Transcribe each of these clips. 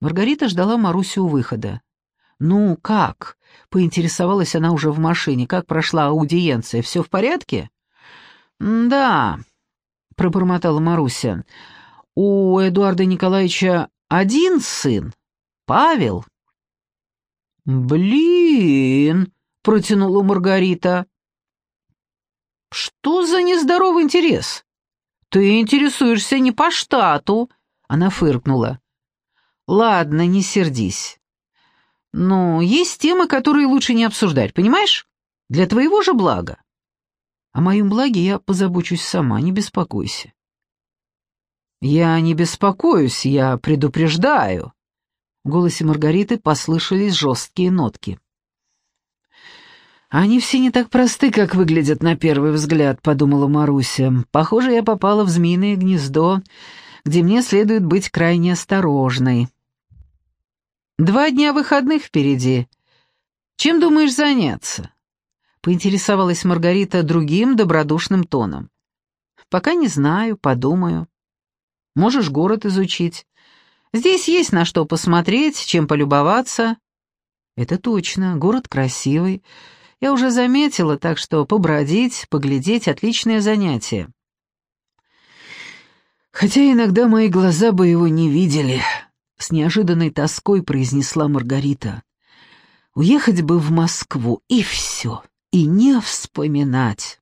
Маргарита ждала Марусю у выхода. «Ну, как?» — поинтересовалась она уже в машине. «Как прошла аудиенция? Все в порядке?» «Да», — пробормотала Маруся. «У Эдуарда Николаевича один сын? Павел?» «Блин!» — протянула Маргарита. «Что за нездоровый интерес? Ты интересуешься не по штату!» Она фыркнула. «Ладно, не сердись. Но есть темы, которые лучше не обсуждать, понимаешь? Для твоего же блага. О моем благе я позабочусь сама, не беспокойся». «Я не беспокоюсь, я предупреждаю». В голосе Маргариты послышались жесткие нотки. «Они все не так просты, как выглядят на первый взгляд», — подумала Маруся. «Похоже, я попала в змеиное гнездо, где мне следует быть крайне осторожной». Два дня выходных впереди. Чем думаешь заняться?» Поинтересовалась Маргарита другим добродушным тоном. «Пока не знаю, подумаю. Можешь город изучить. Здесь есть на что посмотреть, чем полюбоваться». «Это точно, город красивый. Я уже заметила, так что побродить, поглядеть — отличное занятие». «Хотя иногда мои глаза бы его не видели», с неожиданной тоской произнесла Маргарита. Уехать бы в Москву, и все, и не вспоминать.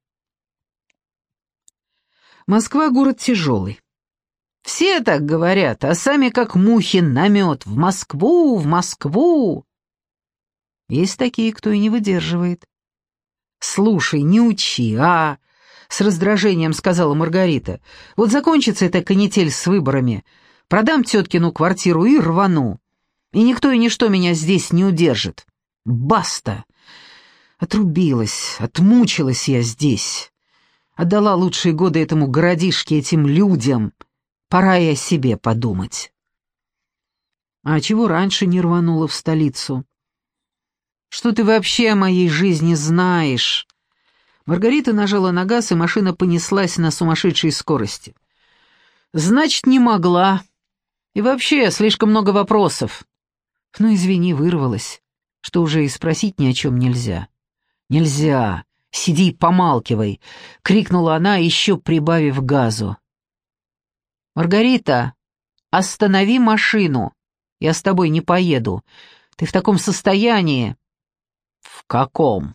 Москва — город тяжелый. Все так говорят, а сами как мухи на мед. В Москву, в Москву. Есть такие, кто и не выдерживает. «Слушай, не учи, а...» — с раздражением сказала Маргарита. «Вот закончится эта канитель с выборами. Продам теткину квартиру и рвану. И никто и ничто меня здесь не удержит. Баста! Отрубилась, отмучилась я здесь. Отдала лучшие годы этому городишке, этим людям. Пора и о себе подумать. А чего раньше не рванула в столицу? Что ты вообще о моей жизни знаешь? Маргарита нажала на газ, и машина понеслась на сумасшедшей скорости. Значит, не могла. И вообще, слишком много вопросов. Ну, извини, вырвалась, что уже и спросить ни о чем нельзя. Нельзя. Сиди и помалкивай, крикнула она, еще прибавив газу. Маргарита, останови машину. Я с тобой не поеду. Ты в таком состоянии. В каком?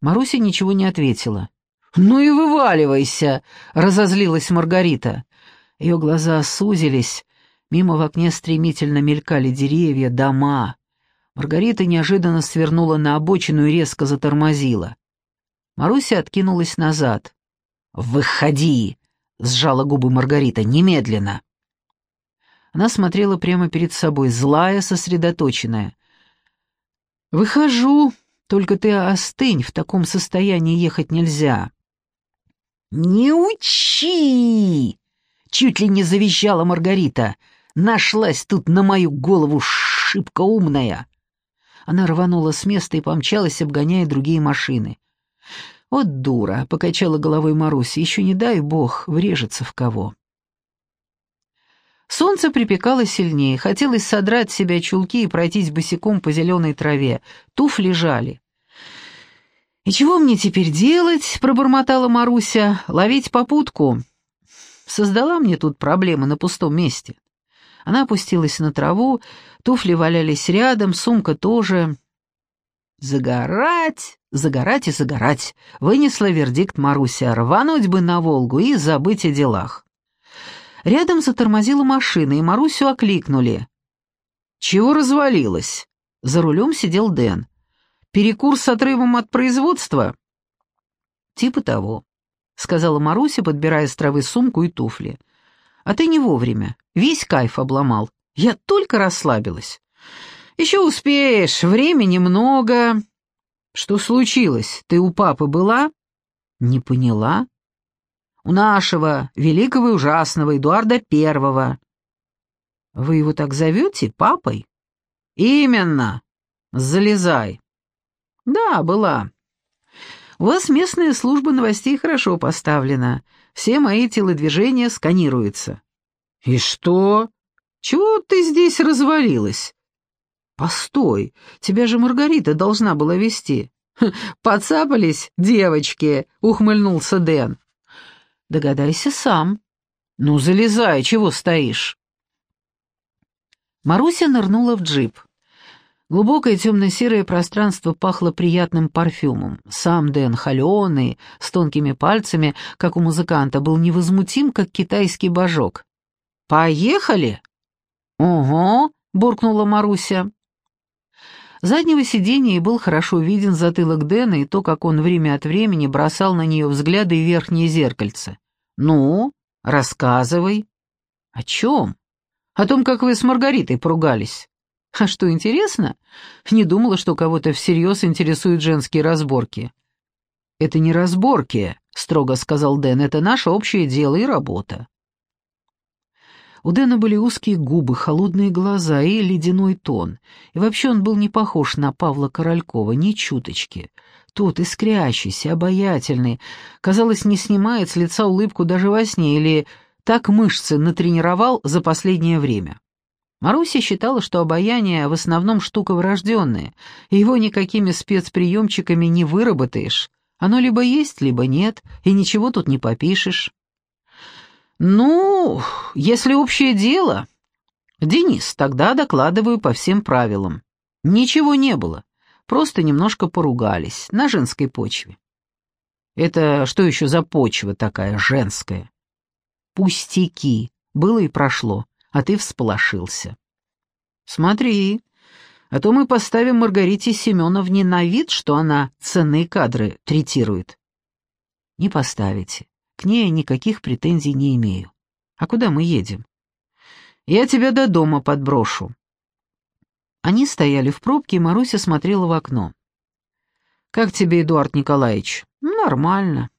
Маруся ничего не ответила. «Ну и вываливайся!» — разозлилась Маргарита. Ее глаза сузились, Мимо в окне стремительно мелькали деревья, дома. Маргарита неожиданно свернула на обочину и резко затормозила. Маруся откинулась назад. «Выходи!» — сжала губы Маргарита. «Немедленно!» Она смотрела прямо перед собой, злая, сосредоточенная. «Выхожу, только ты остынь, в таком состоянии ехать нельзя». «Не учи!» — чуть ли не завизжала Маргарита. Нашлась тут на мою голову шибко умная. Она рванула с места и помчалась, обгоняя другие машины. «Вот дура!» — покачала головой Маруся. «Еще не дай бог, врежется в кого». Солнце припекало сильнее, хотелось содрать с себя чулки и пройтись босиком по зеленой траве. Туфли жали. «И чего мне теперь делать?» — пробормотала Маруся. «Ловить попутку?» Создала мне тут проблемы на пустом месте. Она опустилась на траву, туфли валялись рядом, сумка тоже. «Загорать, загорать и загорать», — вынесла вердикт Маруся, рвануть бы на Волгу и забыть о делах. Рядом затормозила машина, и Марусю окликнули. «Чего развалилась?» За рулем сидел Дэн. «Перекур с отрывом от производства?» «Типа того», — сказала Маруся, подбирая с травы сумку и туфли. А ты не вовремя. Весь кайф обломал. Я только расслабилась. Еще успеешь, времени много. Что случилось? Ты у папы была? Не поняла. У нашего, великого и ужасного Эдуарда Первого. Вы его так зовете, папой? Именно. Залезай. Да, была. У вас местная служба новостей хорошо поставлена. Все мои телодвижения сканируются». «И что? Чего ты здесь развалилась?» «Постой, тебя же Маргарита должна была вести». «Подцапались, девочки», — ухмыльнулся Дэн. «Догадайся сам». «Ну, залезай, чего стоишь?» Маруся нырнула в джип. Глубокое темно-серое пространство пахло приятным парфюмом. Сам Дэн, холеный, с тонкими пальцами, как у музыканта, был невозмутим, как китайский божок. «Поехали!» «Ого!» — буркнула Маруся. Заднего сиденья и был хорошо виден затылок Дэна и то, как он время от времени бросал на нее взгляды в верхнее зеркальце. «Ну, рассказывай». «О чем?» «О том, как вы с Маргаритой поругались». «А что, интересно?» Не думала, что кого-то всерьез интересуют женские разборки. «Это не разборки», — строго сказал Дэн, — «это наше общее дело и работа». У Дэна были узкие губы, холодные глаза и ледяной тон. И вообще он был не похож на Павла Королькова, ни чуточки. Тот искрящийся, обаятельный, казалось, не снимает с лица улыбку даже во сне или так мышцы натренировал за последнее время. Маруся считала, что обаяние в основном штука врожденная, и его никакими спецприемчиками не выработаешь. Оно либо есть, либо нет, и ничего тут не попишешь. «Ну, если общее дело...» «Денис, тогда докладываю по всем правилам. Ничего не было, просто немножко поругались, на женской почве». «Это что еще за почва такая женская?» «Пустяки. Было и прошло, а ты всполошился». «Смотри, а то мы поставим Маргарите Семеновне на вид, что она ценные кадры третирует». «Не поставите. К ней никаких претензий не имею. А куда мы едем? Я тебя до дома подброшу. Они стояли в пробке, и Маруся смотрела в окно. «Как тебе, Эдуард Николаевич?» «Нормально.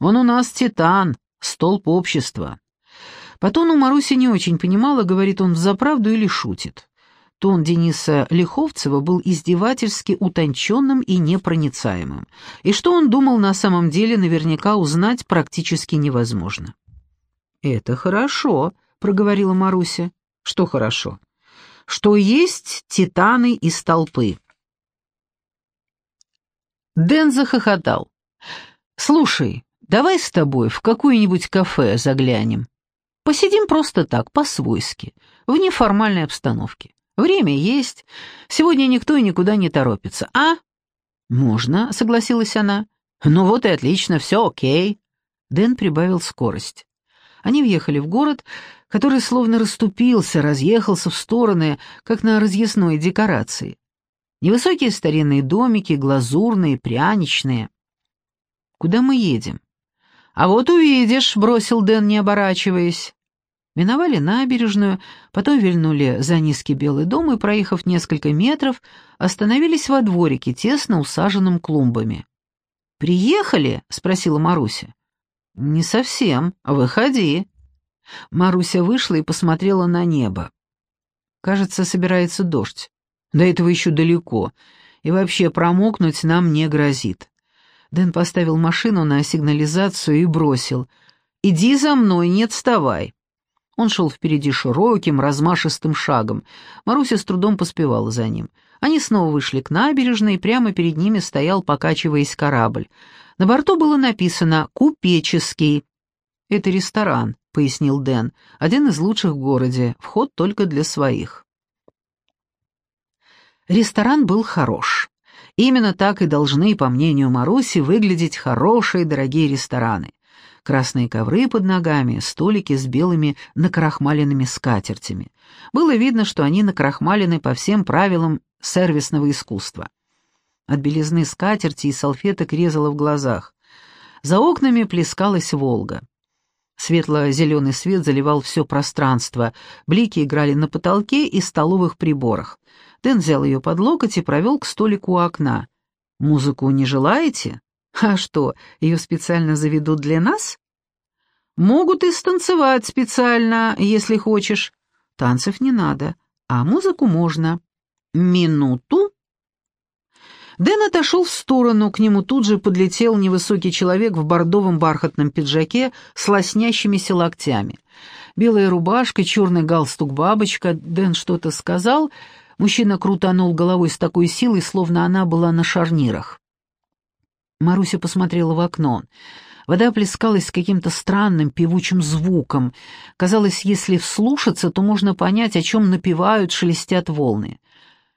Он у нас титан, столб общества». По тону Маруся не очень понимала, говорит он взаправду или шутит. Тон Дениса Лиховцева был издевательски утонченным и непроницаемым, и что он думал на самом деле наверняка узнать практически невозможно. «Это хорошо», — проговорила Маруся. «Что хорошо?» «Что есть титаны из толпы». Дэн захохотал. «Слушай, давай с тобой в какое-нибудь кафе заглянем. Посидим просто так, по-свойски, в неформальной обстановке. Время есть. Сегодня никто и никуда не торопится. А? Можно, согласилась она. Ну вот и отлично, все окей. Дэн прибавил скорость. Они въехали в город, который словно расступился, разъехался в стороны, как на разъясной декорации. Невысокие старинные домики, глазурные, пряничные. Куда мы едем? А вот увидишь, бросил Дэн, не оборачиваясь. Миновали набережную, потом вильнули за низкий белый дом и, проехав несколько метров, остановились во дворике, тесно усаженном клумбами. «Приехали?» — спросила Маруся. «Не совсем. Выходи». Маруся вышла и посмотрела на небо. Кажется, собирается дождь. До этого еще далеко. И вообще промокнуть нам не грозит. Дэн поставил машину на сигнализацию и бросил. «Иди за мной, не отставай». Он шел впереди широким, размашистым шагом. Маруся с трудом поспевала за ним. Они снова вышли к набережной, и прямо перед ними стоял, покачиваясь, корабль. На борту было написано «Купеческий». «Это ресторан», — пояснил Дэн, — «один из лучших в городе, вход только для своих». Ресторан был хорош. Именно так и должны, по мнению Маруси, выглядеть хорошие дорогие рестораны красные ковры под ногами, столики с белыми накрахмаленными скатертями. Было видно, что они накрахмалены по всем правилам сервисного искусства. От белизны скатерти и салфеток резало в глазах. За окнами плескалась Волга. Светло-зеленый свет заливал все пространство, блики играли на потолке и столовых приборах. Дэн взял ее под локоть и провел к столику у окна. «Музыку не желаете?» А что, ее специально заведут для нас? Могут и станцевать специально, если хочешь. Танцев не надо, а музыку можно. Минуту. Дэн отошел в сторону, к нему тут же подлетел невысокий человек в бордовом бархатном пиджаке с лоснящимися локтями. Белая рубашка, черный галстук-бабочка. Дэн что-то сказал. Мужчина крутанул головой с такой силой, словно она была на шарнирах. Маруся посмотрела в окно. Вода плескалась с каким-то странным певучим звуком. Казалось, если вслушаться, то можно понять, о чем напевают, шелестят волны.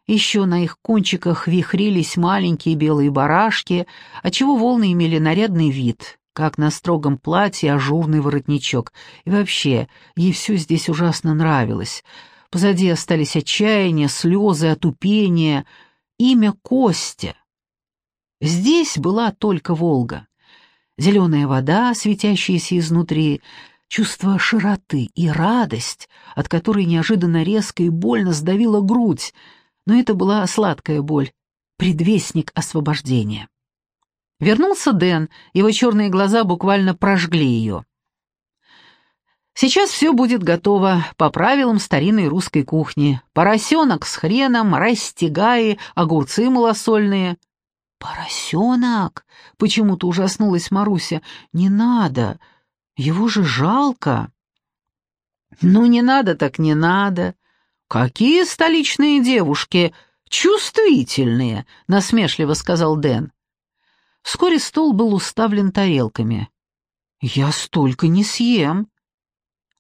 Еще на их кончиках вихрились маленькие белые барашки, отчего волны имели нарядный вид, как на строгом платье ажурный воротничок. И вообще, ей все здесь ужасно нравилось. Позади остались отчаяние, слезы, отупение, имя Костя. Здесь была только Волга зеленая вода, светящаяся изнутри, чувство широты и радость, от которой неожиданно резко и больно сдавила грудь, но это была сладкая боль, предвестник освобождения. Вернулся Дэн, его черные глаза буквально прожгли ее. Сейчас все будет готово по правилам старинной русской кухни. Поросенок с хреном, растягаи, огурцы малосольные — «Поросенок!» — почему-то ужаснулась Маруся. «Не надо! Его же жалко!» «Ну, не надо так не надо! Какие столичные девушки! Чувствительные!» — насмешливо сказал Дэн. Вскоре стол был уставлен тарелками. «Я столько не съем!»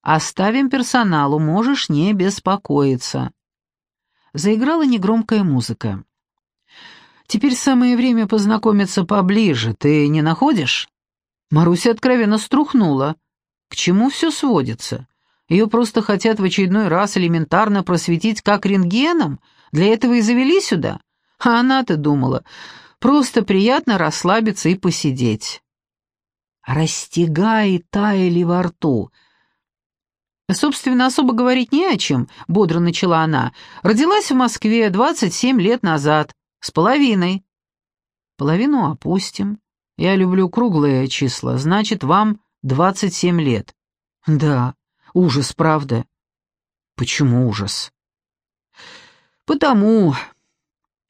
«Оставим персоналу, можешь не беспокоиться!» Заиграла негромкая музыка. Теперь самое время познакомиться поближе, ты не находишь?» Маруся откровенно струхнула. К чему все сводится? Ее просто хотят в очередной раз элементарно просветить как рентгеном? Для этого и завели сюда? А она-то думала, просто приятно расслабиться и посидеть. Растягай таяли во рту. «Собственно, особо говорить не о чем», — бодро начала она. «Родилась в Москве 27 лет назад. С половиной. Половину опустим. Я люблю круглые числа, значит, вам двадцать семь лет. Да, ужас, правда. Почему ужас? Потому.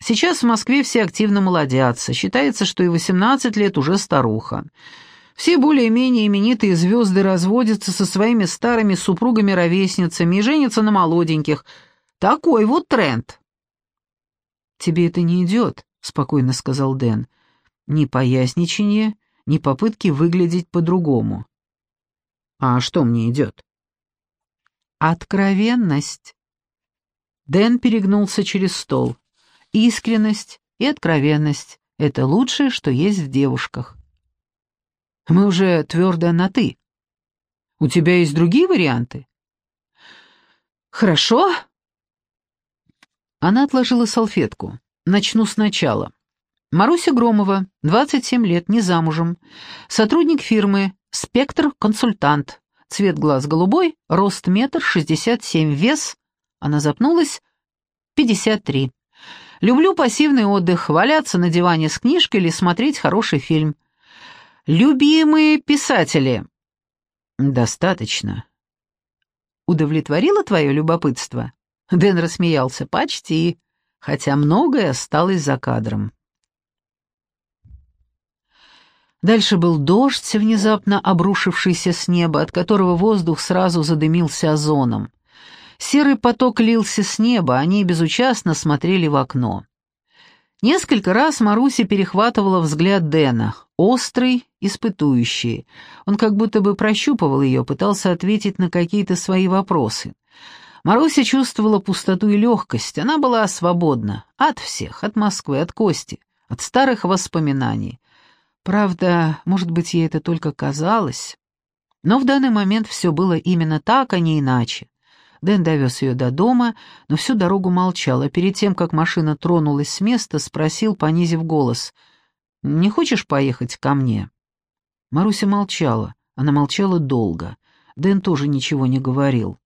Сейчас в Москве все активно молодятся. Считается, что и восемнадцать лет уже старуха. Все более-менее именитые звезды разводятся со своими старыми супругами-ровесницами и женятся на молоденьких. Такой вот тренд. «Тебе это не идет», — спокойно сказал Дэн. «Ни поясничание, ни попытки выглядеть по-другому». «А что мне идет?» «Откровенность». Дэн перегнулся через стол. «Искренность и откровенность — это лучшее, что есть в девушках». «Мы уже твердо на «ты». У тебя есть другие варианты?» «Хорошо», она отложила салфетку. Начну сначала. Маруся Громова, 27 лет, не замужем. Сотрудник фирмы «Спектр Консультант». Цвет глаз голубой, рост метр шестьдесят семь, вес, она запнулась, пятьдесят три. Люблю пассивный отдых, валяться на диване с книжкой или смотреть хороший фильм. Любимые писатели. Достаточно. Удовлетворило твое любопытство? Дэн рассмеялся. «Почти, хотя многое осталось за кадром». Дальше был дождь, внезапно обрушившийся с неба, от которого воздух сразу задымился озоном. Серый поток лился с неба, они безучастно смотрели в окно. Несколько раз Маруся перехватывала взгляд Дэна, острый, испытующий. Он как будто бы прощупывал ее, пытался ответить на какие-то свои вопросы. Маруся чувствовала пустоту и легкость, она была свободна от всех, от Москвы, от Кости, от старых воспоминаний. Правда, может быть, ей это только казалось, но в данный момент все было именно так, а не иначе. Дэн довез ее до дома, но всю дорогу молчал, а перед тем, как машина тронулась с места, спросил, понизив голос, «Не хочешь поехать ко мне?» Маруся молчала, она молчала долго. Дэн тоже ничего не говорил.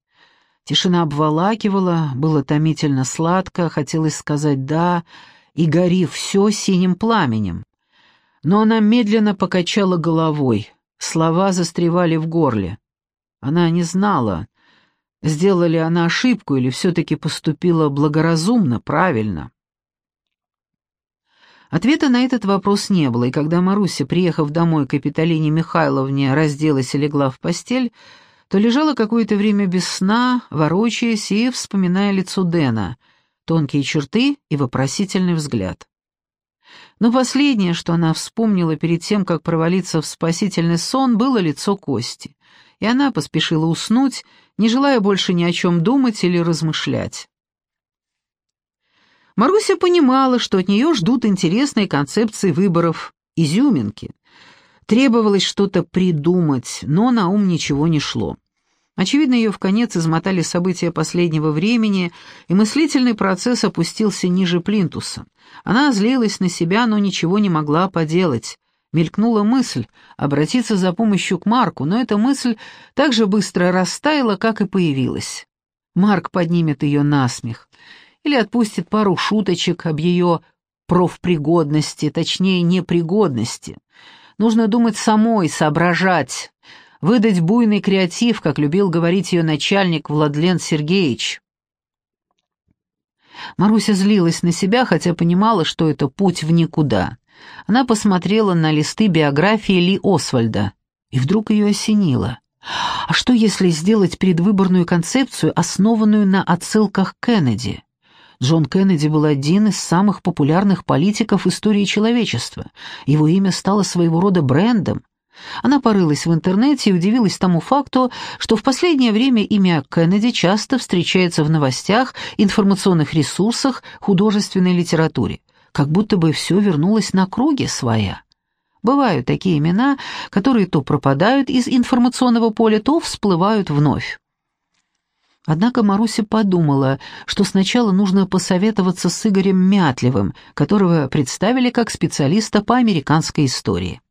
Тишина обволакивала, было томительно сладко, хотелось сказать «да», и гори все синим пламенем. Но она медленно покачала головой, слова застревали в горле. Она не знала, сделала ли она ошибку или все-таки поступила благоразумно, правильно. Ответа на этот вопрос не было, и когда Маруся, приехав домой к Капитолине Михайловне, разделась и легла в постель, то лежала какое-то время без сна, ворочаясь и вспоминая лицо Дэна, тонкие черты и вопросительный взгляд. Но последнее, что она вспомнила перед тем, как провалиться в спасительный сон, было лицо Кости, и она поспешила уснуть, не желая больше ни о чем думать или размышлять. Маруся понимала, что от нее ждут интересные концепции выборов, изюминки. Требовалось что-то придумать, но на ум ничего не шло. Очевидно, ее в конец измотали события последнего времени, и мыслительный процесс опустился ниже плинтуса. Она злилась на себя, но ничего не могла поделать. Мелькнула мысль обратиться за помощью к Марку, но эта мысль так же быстро растаяла, как и появилась. Марк поднимет ее на смех или отпустит пару шуточек об ее профпригодности, точнее, непригодности. Нужно думать самой, соображать, выдать буйный креатив, как любил говорить ее начальник Владлен Сергеевич. Маруся злилась на себя, хотя понимала, что это путь в никуда. Она посмотрела на листы биографии Ли Освальда, и вдруг ее осенило. А что, если сделать предвыборную концепцию, основанную на отсылках Кеннеди? Джон Кеннеди был один из самых популярных политиков истории человечества. Его имя стало своего рода брендом. Она порылась в интернете и удивилась тому факту, что в последнее время имя Кеннеди часто встречается в новостях, информационных ресурсах, художественной литературе, как будто бы все вернулось на круги своя. Бывают такие имена, которые то пропадают из информационного поля, то всплывают вновь. Однако Маруся подумала, что сначала нужно посоветоваться с Игорем Мятлевым, которого представили как специалиста по американской истории.